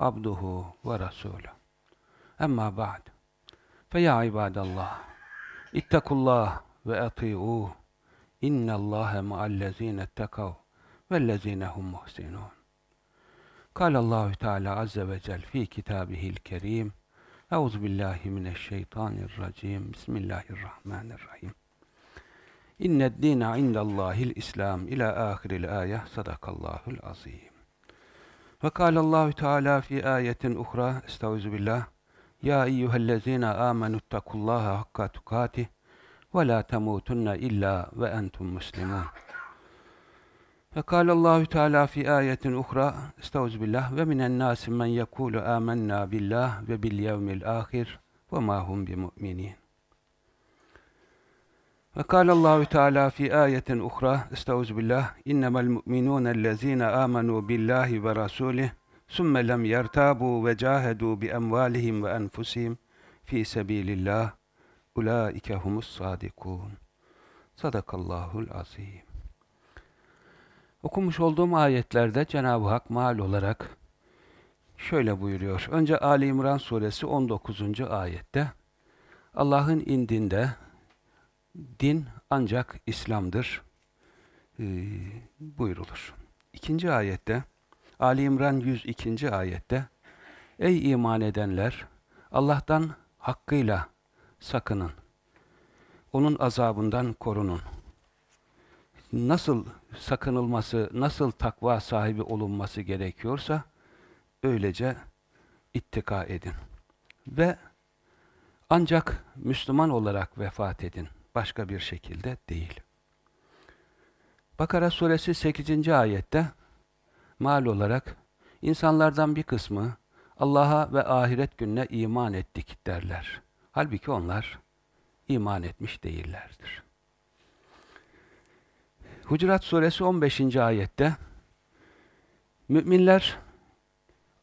abduhu ve rasuluh. Emma ba'd. Fe ya ibadallah. İttakullah ve ati'uh. İnnallâhe ma'allezîne ettekav vellezîne hum muhsinûn. Kâlallahu Teala azze ve cel fi kitâbihil kerîm. Euzu billahi mineşşeytanirracim. Bismillahirrahmanirrahim. İnned dîne indallâhil İslam ila ahiril âye. Sadakallahul azîm. Ve kâlallahu Teala fi ayetin uhra. Estaizu billah. Ya eyyühellezîne âmenüttekullâhe hakka tukâtih ve la temutunne illa ve entum muslimun. Ve kâlallahu Teala fi ayetin uhra. Estaizu billah. Ve minen nâsi men yekûlu âmennâ billah ve bil yevmil âhir ve mâ hum bimu'minin. Ve kâlallahu Teala fi ayetin uhra. Estaizu billah. İnnemel mu'minûnellezîne âmenû billahi ve rasûlih sümme lem yertâbû ve câhedû bi emvâlihim ve enfusihim fi sebîlillah. Ulaike humus sadikûn. Sadakallahul azîm. Okumuş olduğum ayetlerde Cenab-ı Hak mal olarak şöyle buyuruyor. Önce Ali İmran suresi 19. ayette Allah'ın indinde din ancak İslam'dır e, buyrulur. İkinci ayette Ali İmran 102. ayette Ey iman edenler Allah'tan hakkıyla sakının. Onun azabından korunun. Nasıl sakınılması, nasıl takva sahibi olunması gerekiyorsa öylece ittika edin. Ve ancak Müslüman olarak vefat edin. Başka bir şekilde değil. Bakara suresi 8. ayette mal olarak insanlardan bir kısmı Allah'a ve ahiret gününe iman ettik derler. Halbuki onlar iman etmiş değillerdir. Hucurat suresi 15. ayette Müminler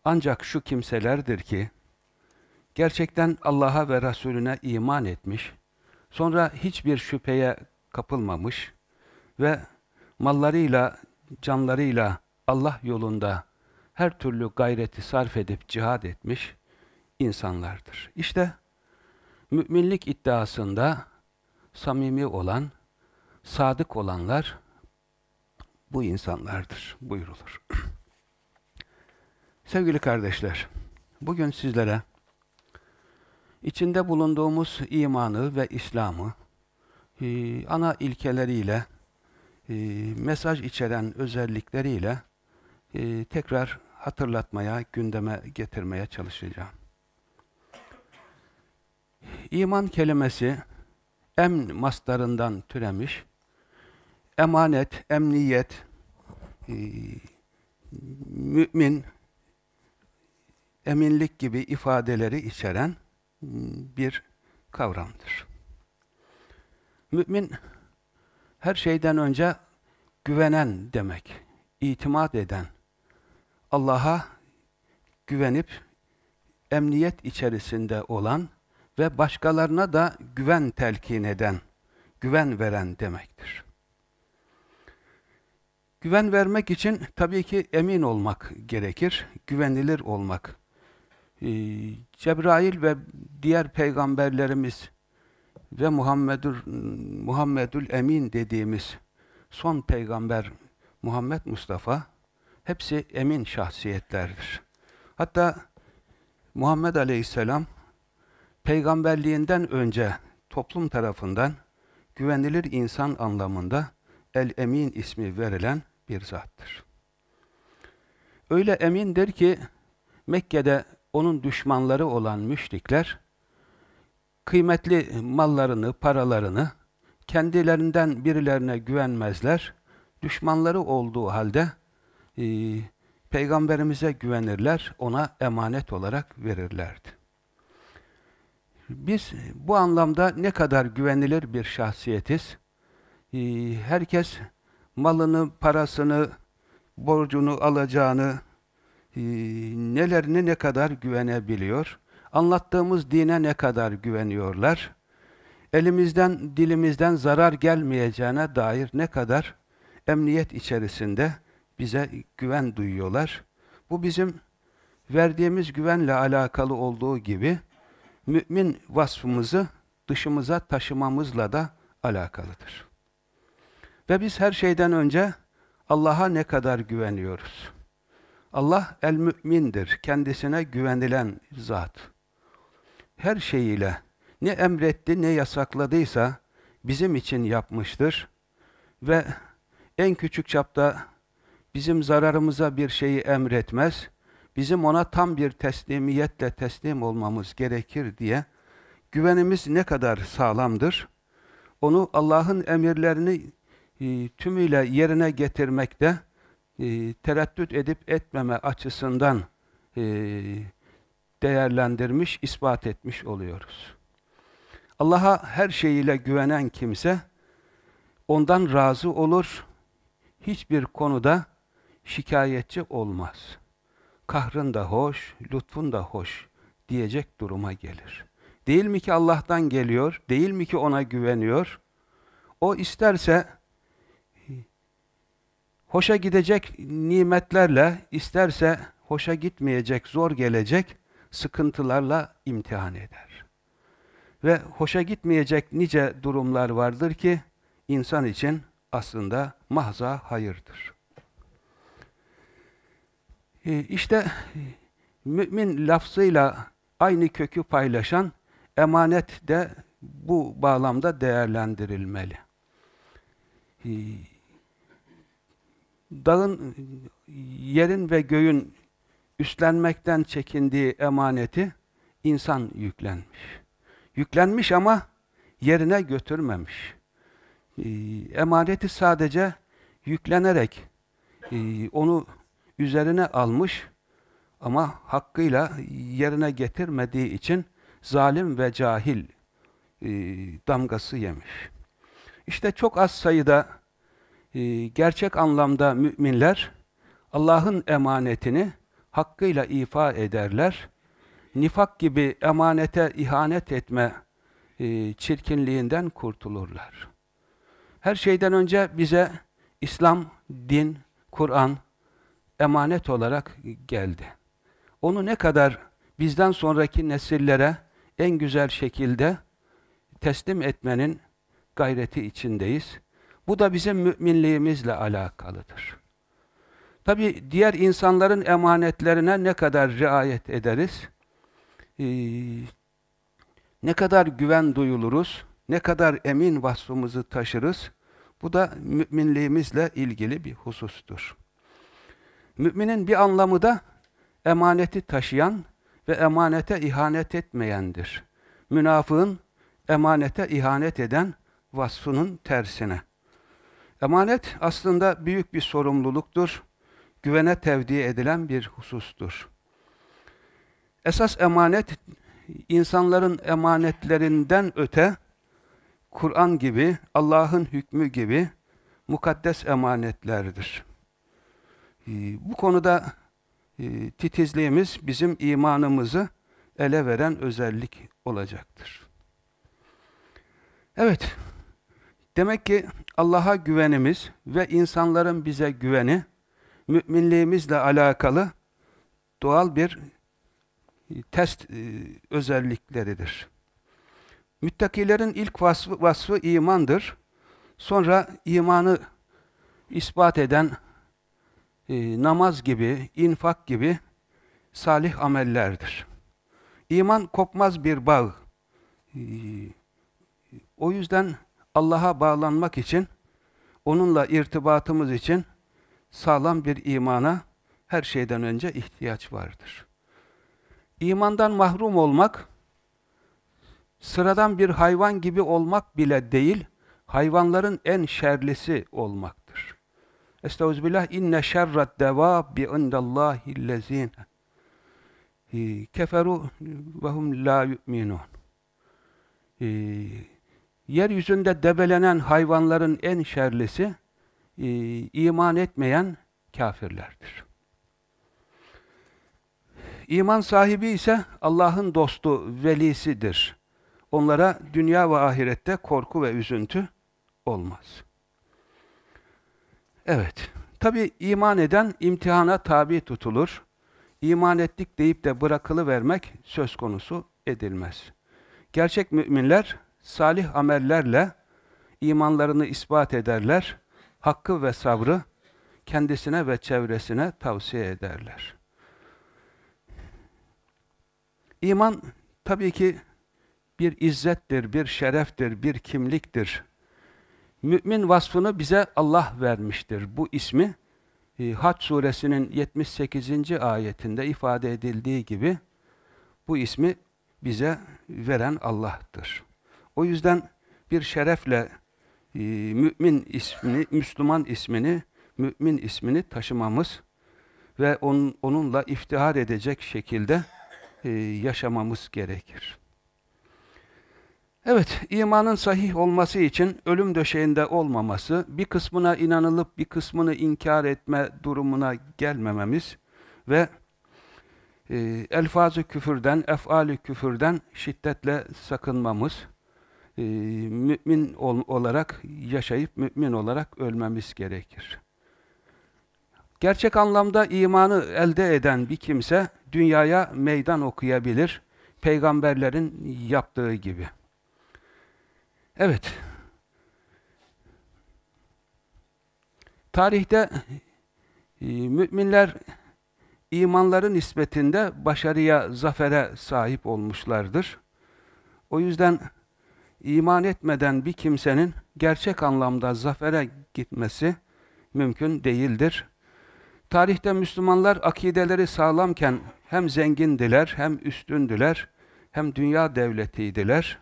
ancak şu kimselerdir ki gerçekten Allah'a ve Resulüne iman etmiş, sonra hiçbir şüpheye kapılmamış ve mallarıyla, canlarıyla Allah yolunda her türlü gayreti sarf edip cihad etmiş insanlardır. İşte müminlik iddiasında samimi olan, sadık olanlar bu insanlardır buyurulur. Sevgili kardeşler, bugün sizlere içinde bulunduğumuz imanı ve İslam'ı e, ana ilkeleriyle, e, mesaj içeren özellikleriyle e, tekrar hatırlatmaya, gündeme getirmeye çalışacağım. İman kelimesi emn mastarından türemiş, emanet, emniyet, e, mümin, eminlik gibi ifadeleri içeren bir kavramdır. Mümin, her şeyden önce güvenen demek, itimat eden, Allah'a güvenip emniyet içerisinde olan ve başkalarına da güven telkin eden, güven veren demektir. Güven vermek için tabii ki emin olmak gerekir, güvenilir olmak. Ee, Cebrail ve diğer peygamberlerimiz ve Muhammedül, Muhammedül Emin dediğimiz son peygamber Muhammed Mustafa hepsi emin şahsiyetlerdir. Hatta Muhammed Aleyhisselam peygamberliğinden önce toplum tarafından güvenilir insan anlamında El-Emin ismi verilen bir zattır. Öyle emindir ki Mekke'de onun düşmanları olan müşrikler kıymetli mallarını, paralarını kendilerinden birilerine güvenmezler. Düşmanları olduğu halde e, Peygamberimize güvenirler, ona emanet olarak verirlerdi. Biz bu anlamda ne kadar güvenilir bir şahsiyetiz. Ee, herkes malını, parasını, borcunu alacağını, e, nelerini ne kadar güvenebiliyor. Anlattığımız dine ne kadar güveniyorlar. Elimizden, dilimizden zarar gelmeyeceğine dair ne kadar emniyet içerisinde bize güven duyuyorlar. Bu bizim verdiğimiz güvenle alakalı olduğu gibi mümin vasfımızı dışımıza taşımamızla da alakalıdır. Ve biz her şeyden önce Allah'a ne kadar güveniyoruz? Allah el-mü'mindir, kendisine güvenilen zat. Her şeyiyle ne emretti ne yasakladıysa bizim için yapmıştır ve en küçük çapta bizim zararımıza bir şeyi emretmez, bizim ona tam bir teslimiyetle teslim olmamız gerekir diye güvenimiz ne kadar sağlamdır, onu Allah'ın emirlerini e, tümüyle yerine getirmekte e, tereddüt edip etmeme açısından e, değerlendirmiş, ispat etmiş oluyoruz. Allah'a her şeyiyle güvenen kimse ondan razı olur, hiçbir konuda şikayetçi olmaz. Kahrın da hoş, lütfun da hoş diyecek duruma gelir. Değil mi ki Allah'tan geliyor, değil mi ki ona güveniyor? O isterse hoşa gidecek nimetlerle, isterse hoşa gitmeyecek, zor gelecek sıkıntılarla imtihan eder. Ve hoşa gitmeyecek nice durumlar vardır ki insan için aslında mahza hayırdır. Ee, işte mümin lafzıyla aynı kökü paylaşan emanet de bu bağlamda değerlendirilmeli. Ee, dağın, yerin ve göğün üstlenmekten çekindiği emaneti insan yüklenmiş. Yüklenmiş ama yerine götürmemiş. Ee, emaneti sadece yüklenerek e, onu üzerine almış ama hakkıyla yerine getirmediği için zalim ve cahil e, damgası yemiş. İşte çok az sayıda e, gerçek anlamda müminler Allah'ın emanetini hakkıyla ifa ederler. Nifak gibi emanete ihanet etme e, çirkinliğinden kurtulurlar. Her şeyden önce bize İslam, din, Kur'an emanet olarak geldi. Onu ne kadar bizden sonraki nesillere en güzel şekilde teslim etmenin gayreti içindeyiz. Bu da bizim müminliğimizle alakalıdır. Tabi diğer insanların emanetlerine ne kadar riayet ederiz, ee, ne kadar güven duyuluruz, ne kadar emin vasfımızı taşırız, bu da müminliğimizle ilgili bir husustur. Müminin bir anlamı da emaneti taşıyan ve emanete ihanet etmeyendir. Münafığın emanete ihanet eden vasfının tersine. Emanet aslında büyük bir sorumluluktur. Güvene tevdi edilen bir husustur. Esas emanet, insanların emanetlerinden öte, Kur'an gibi, Allah'ın hükmü gibi mukaddes emanetlerdir. Ee, bu konuda e, titizliğimiz bizim imanımızı ele veren özellik olacaktır. Evet, demek ki Allah'a güvenimiz ve insanların bize güveni, müminliğimizle alakalı doğal bir e, test e, özellikleridir. Müttakilerin ilk vasfı, vasfı imandır. Sonra imanı ispat eden e, namaz gibi, infak gibi salih amellerdir. İman kopmaz bir bağ. E, o yüzden Allah'a bağlanmak için, onunla irtibatımız için sağlam bir imana her şeyden önce ihtiyaç vardır. İmandan mahrum olmak, sıradan bir hayvan gibi olmak bile değil, hayvanların en şerlisi olmaktır. Estağfirullah inne şerret devabbi indallahillezine keferu ve la yu'minun. Yeryüzünde debelenen hayvanların en şerlisi iman etmeyen kafirlerdir. İman sahibi ise Allah'ın dostu, velisidir. Onlara dünya ve ahirette korku ve üzüntü olmaz. Evet, tabi iman eden imtihana tabi tutulur. İman ettik deyip de bırakılı vermek söz konusu edilmez. Gerçek müminler salih amellerle imanlarını ispat ederler, hakkı ve sabrı kendisine ve çevresine tavsiye ederler. İman tabii ki bir izzettir, bir şereftir, bir kimliktir. Mümin vasfını bize Allah vermiştir. Bu ismi e, Haç suresinin 78. ayetinde ifade edildiği gibi bu ismi bize veren Allah'tır. O yüzden bir şerefle e, mümin ismini, Müslüman ismini, mümin ismini taşımamız ve onun, onunla iftihar edecek şekilde e, yaşamamız gerekir. Evet, imanın sahih olması için ölüm döşeğinde olmaması, bir kısmına inanılıp bir kısmını inkar etme durumuna gelmememiz ve e, elfazı küfürden, efali küfürden şiddetle sakınmamız, e, mümin ol, olarak yaşayıp mümin olarak ölmemiz gerekir. Gerçek anlamda imanı elde eden bir kimse dünyaya meydan okuyabilir, peygamberlerin yaptığı gibi. Evet. Tarihte e, müminler imanların nispetinde başarıya, zafere sahip olmuşlardır. O yüzden iman etmeden bir kimsenin gerçek anlamda zafere gitmesi mümkün değildir. Tarihte Müslümanlar akideleri sağlamken hem zengindiler, hem üstündüler, hem dünya devletiydiler.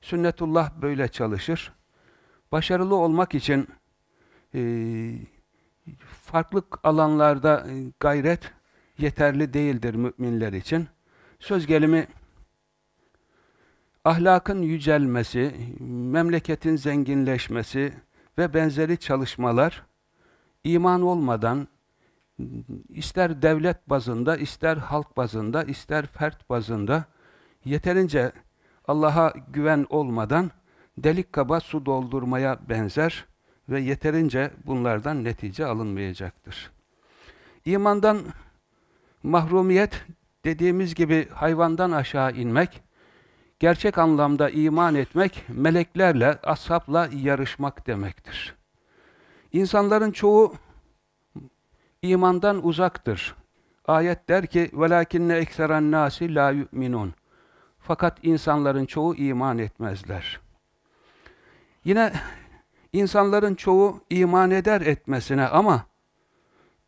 Sünnetullah böyle çalışır. Başarılı olmak için e, farklı alanlarda gayret yeterli değildir müminler için. Söz gelimi ahlakın yücelmesi, memleketin zenginleşmesi ve benzeri çalışmalar iman olmadan ister devlet bazında, ister halk bazında, ister fert bazında yeterince Allah'a güven olmadan delik kaba su doldurmaya benzer ve yeterince bunlardan netice alınmayacaktır. İmandan mahrumiyet dediğimiz gibi hayvandan aşağı inmek, gerçek anlamda iman etmek, meleklerle, ashabla yarışmak demektir. İnsanların çoğu imandan uzaktır. Ayet der ki وَلَاكِنَّ اَكْسَرَ النَّاسِ لَا يُؤْمِنُونَ Fakat insanların çoğu iman etmezler. Yine insanların çoğu iman eder etmesine ama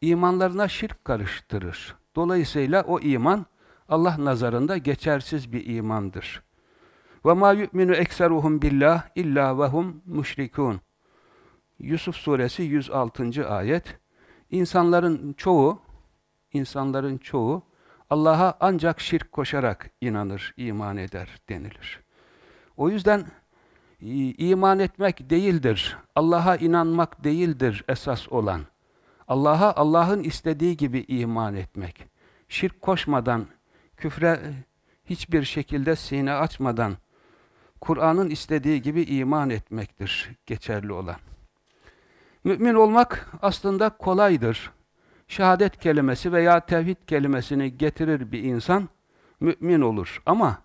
imanlarına şirk karıştırır. Dolayısıyla o iman Allah nazarında geçersiz bir imandır. Ve ma yu'minu ekseruhum billah illa ve hum müşrikun. Yusuf suresi 106. ayet. İnsanların çoğu insanların çoğu Allah'a ancak şirk koşarak inanır, iman eder denilir. O yüzden iman etmek değildir, Allah'a inanmak değildir esas olan. Allah'a Allah'ın istediği gibi iman etmek. Şirk koşmadan, küfre hiçbir şekilde sine açmadan, Kur'an'ın istediği gibi iman etmektir geçerli olan. Mümin olmak aslında kolaydır şehadet kelimesi veya tevhid kelimesini getirir bir insan, mümin olur. Ama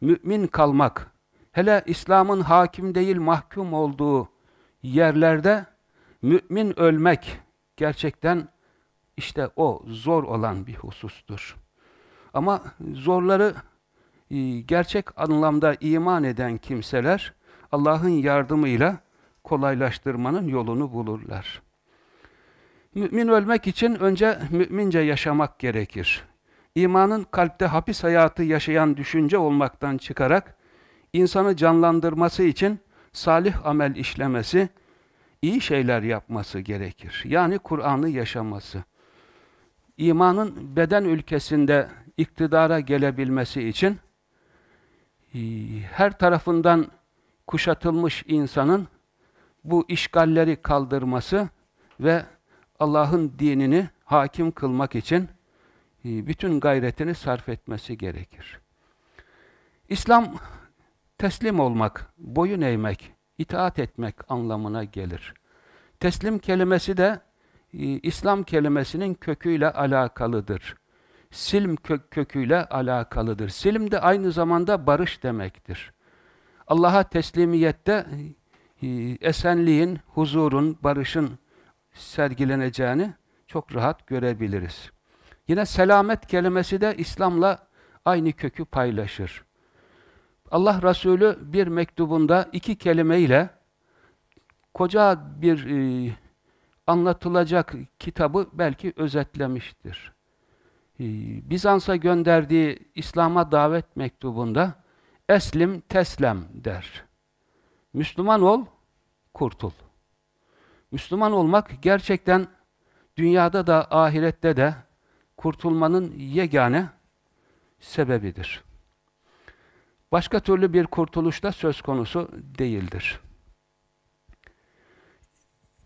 mümin kalmak, hele İslam'ın hakim değil mahkum olduğu yerlerde mümin ölmek gerçekten işte o zor olan bir husustur. Ama zorları gerçek anlamda iman eden kimseler Allah'ın yardımıyla kolaylaştırmanın yolunu bulurlar. Mümin ölmek için önce mümince yaşamak gerekir. İmanın kalpte hapis hayatı yaşayan düşünce olmaktan çıkarak, insanı canlandırması için salih amel işlemesi, iyi şeyler yapması gerekir. Yani Kur'an'ı yaşaması. İmanın beden ülkesinde iktidara gelebilmesi için her tarafından kuşatılmış insanın bu işgalleri kaldırması ve Allah'ın dinini hakim kılmak için e, bütün gayretini sarf etmesi gerekir. İslam teslim olmak, boyun eğmek, itaat etmek anlamına gelir. Teslim kelimesi de e, İslam kelimesinin köküyle alakalıdır. Silm kök, köküyle alakalıdır. Silm de aynı zamanda barış demektir. Allah'a teslimiyette e, esenliğin, huzurun, barışın sergileneceğini çok rahat görebiliriz. Yine selamet kelimesi de İslam'la aynı kökü paylaşır. Allah Resulü bir mektubunda iki kelimeyle koca bir e, anlatılacak kitabı belki özetlemiştir. E, Bizans'a gönderdiği İslam'a davet mektubunda eslim teslem der. Müslüman ol, kurtul. Müslüman olmak gerçekten dünyada da ahirette de kurtulmanın yegane sebebidir. Başka türlü bir kurtuluş da söz konusu değildir.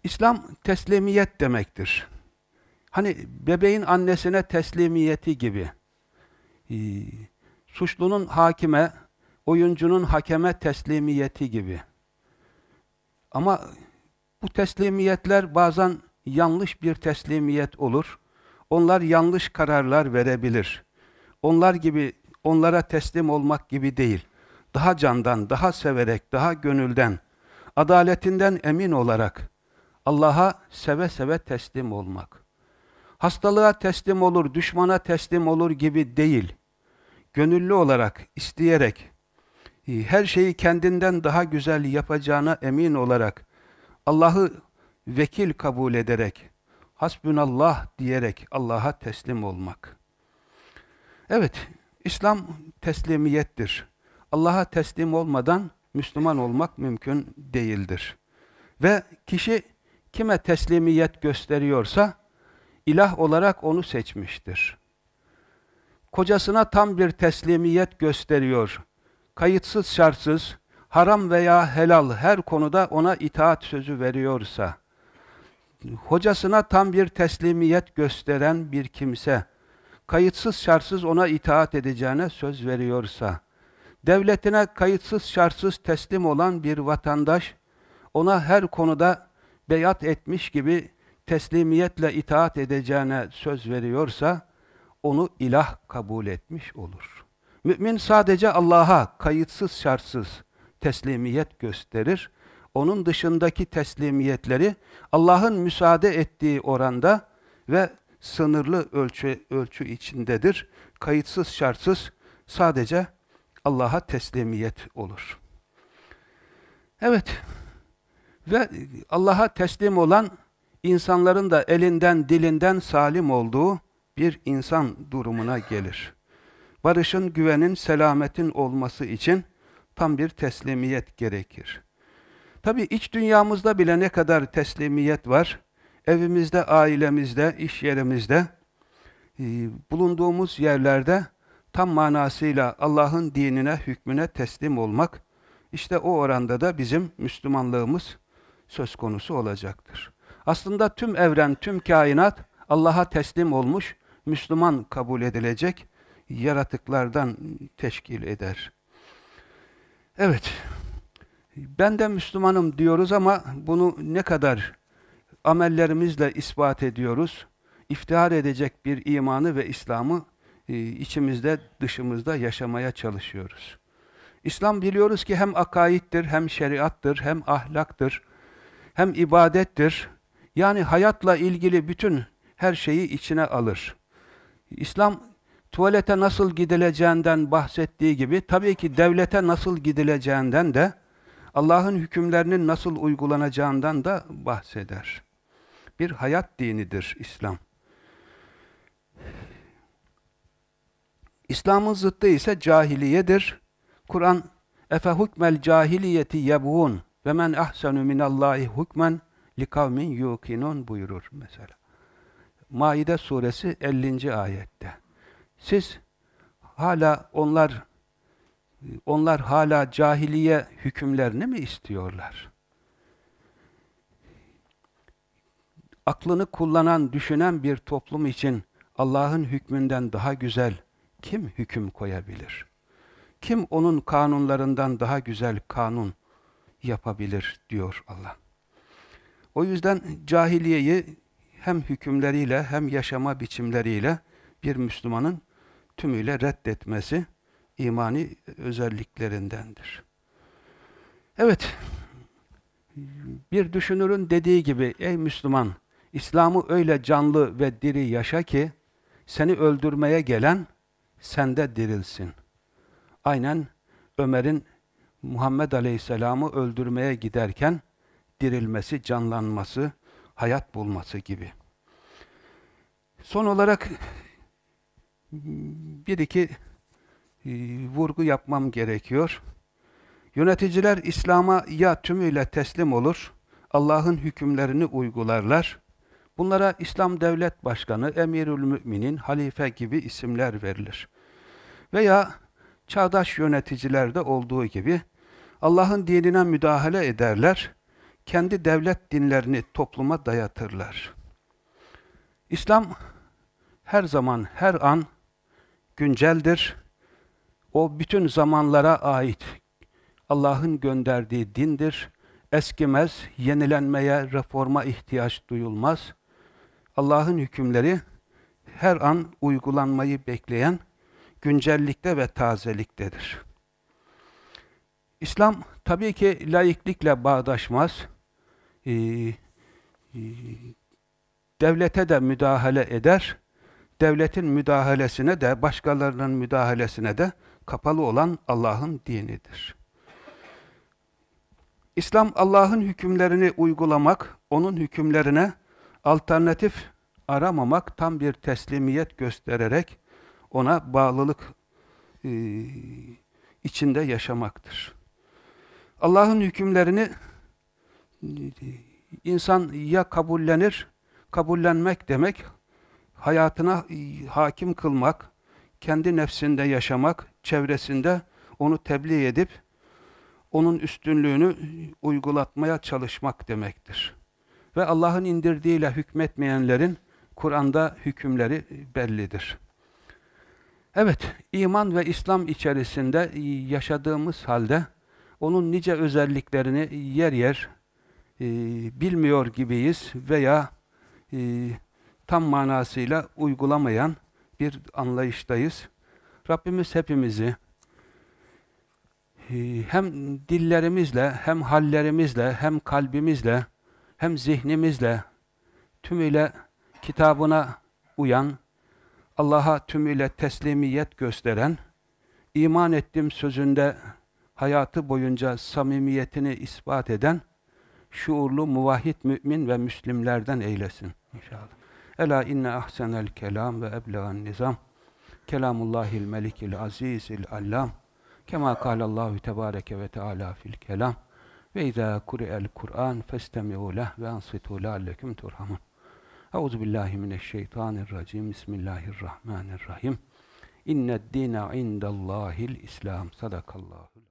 İslam teslimiyet demektir. Hani bebeğin annesine teslimiyeti gibi. Ee, suçlunun hakime, oyuncunun hakeme teslimiyeti gibi. Ama bu teslimiyetler bazen yanlış bir teslimiyet olur. Onlar yanlış kararlar verebilir. Onlar gibi, onlara teslim olmak gibi değil. Daha candan, daha severek, daha gönülden, adaletinden emin olarak Allah'a seve seve teslim olmak. Hastalığa teslim olur, düşmana teslim olur gibi değil. Gönüllü olarak, isteyerek, her şeyi kendinden daha güzel yapacağına emin olarak, Allah'ı vekil kabul ederek, hasbünallah diyerek Allah'a teslim olmak. Evet, İslam teslimiyettir. Allah'a teslim olmadan Müslüman olmak mümkün değildir. Ve kişi kime teslimiyet gösteriyorsa, ilah olarak onu seçmiştir. Kocasına tam bir teslimiyet gösteriyor. Kayıtsız şartsız, haram veya helal her konuda ona itaat sözü veriyorsa, hocasına tam bir teslimiyet gösteren bir kimse, kayıtsız şartsız ona itaat edeceğine söz veriyorsa, devletine kayıtsız şartsız teslim olan bir vatandaş, ona her konuda beyat etmiş gibi teslimiyetle itaat edeceğine söz veriyorsa, onu ilah kabul etmiş olur. Mümin sadece Allah'a kayıtsız şartsız teslimiyet gösterir. Onun dışındaki teslimiyetleri Allah'ın müsaade ettiği oranda ve sınırlı ölçü, ölçü içindedir. Kayıtsız şartsız sadece Allah'a teslimiyet olur. Evet, ve Allah'a teslim olan insanların da elinden dilinden salim olduğu bir insan durumuna gelir. Barışın, güvenin, selametin olması için tam bir teslimiyet gerekir. Tabi iç dünyamızda bile ne kadar teslimiyet var, evimizde, ailemizde, iş yerimizde, e, bulunduğumuz yerlerde tam manasıyla Allah'ın dinine, hükmüne teslim olmak, işte o oranda da bizim Müslümanlığımız söz konusu olacaktır. Aslında tüm evren, tüm kainat Allah'a teslim olmuş, Müslüman kabul edilecek yaratıklardan teşkil eder. Evet, ben de Müslümanım diyoruz ama bunu ne kadar amellerimizle ispat ediyoruz? İftihar edecek bir imanı ve İslam'ı e, içimizde, dışımızda yaşamaya çalışıyoruz. İslam biliyoruz ki hem akaittir, hem şeriattır, hem ahlaktır, hem ibadettir. Yani hayatla ilgili bütün her şeyi içine alır. İslam tuvalete nasıl gidileceğinden bahsettiği gibi tabii ki devlete nasıl gidileceğinden de Allah'ın hükümlerinin nasıl uygulanacağından da bahseder. Bir hayat dinidir İslam. İslam'ın zıttı ise cahiliyedir. Kur'an efe hukmel cahiliyeti yebğun ve men ahsenu minallahi hukmen likavmin yukinun buyurur mesela. Maide suresi 50. ayette. Siz hala onlar onlar hala cahiliye hükümlerini mi istiyorlar? Aklını kullanan, düşünen bir toplum için Allah'ın hükmünden daha güzel kim hüküm koyabilir? Kim onun kanunlarından daha güzel kanun yapabilir diyor Allah. O yüzden cahiliyeyi hem hükümleriyle hem yaşama biçimleriyle bir Müslümanın tümüyle reddetmesi imani özelliklerindendir. Evet, bir düşünürün dediği gibi, ey Müslüman, İslam'ı öyle canlı ve diri yaşa ki, seni öldürmeye gelen, sende dirilsin. Aynen Ömer'in Muhammed Aleyhisselam'ı öldürmeye giderken, dirilmesi, canlanması, hayat bulması gibi. Son olarak bir iki e, vurgu yapmam gerekiyor. Yöneticiler İslam'a ya tümüyle teslim olur, Allah'ın hükümlerini uygularlar. Bunlara İslam Devlet Başkanı, Emirül Müminin, halife gibi isimler verilir. Veya çağdaş yöneticilerde olduğu gibi Allah'ın dinine müdahale ederler, kendi devlet dinlerini topluma dayatırlar. İslam her zaman, her an günceldir. O bütün zamanlara ait Allah'ın gönderdiği dindir. Eskimez, yenilenmeye, reforma ihtiyaç duyulmaz. Allah'ın hükümleri her an uygulanmayı bekleyen güncellikte ve tazeliktedir. İslam tabii ki laiklikle bağdaşmaz. Ee, e, devlete de müdahale eder. Devletin müdahalesine de, başkalarının müdahalesine de kapalı olan Allah'ın dinidir. İslam Allah'ın hükümlerini uygulamak, onun hükümlerine alternatif aramamak, tam bir teslimiyet göstererek ona bağlılık e, içinde yaşamaktır. Allah'ın hükümlerini insan ya kabullenir, kabullenmek demek hayatına hakim kılmak, kendi nefsinde yaşamak, çevresinde onu tebliğ edip onun üstünlüğünü uygulatmaya çalışmak demektir. Ve Allah'ın indirdiğiyle hükmetmeyenlerin Kur'an'da hükümleri bellidir. Evet, iman ve İslam içerisinde yaşadığımız halde onun nice özelliklerini yer yer e, bilmiyor gibiyiz veya e, tam manasıyla uygulamayan bir anlayıştayız. Rabbimiz hepimizi e, hem dillerimizle, hem hallerimizle, hem kalbimizle, hem zihnimizle tümüyle kitabına uyan, Allah'a tümüyle teslimiyet gösteren, iman ettim sözünde hayatı boyunca samimiyetini ispat eden şuurlu muvahhid mümin ve müslimlerden eylesin inşallah. Ela inne ahsenel kelam ve eblegan nizam kelamullahil melikil azizil allam kema kâlallahu tebâreke ve teâlâ fil kelam ve izâ kuri'el Kur'an festemi'û leh ve ansitû leallekum turhamun. Euzu billahi mineşşeytanirracim. Bismillahirrahmanirrahim. İnned dîne indallâhil İslam. Sadakallahu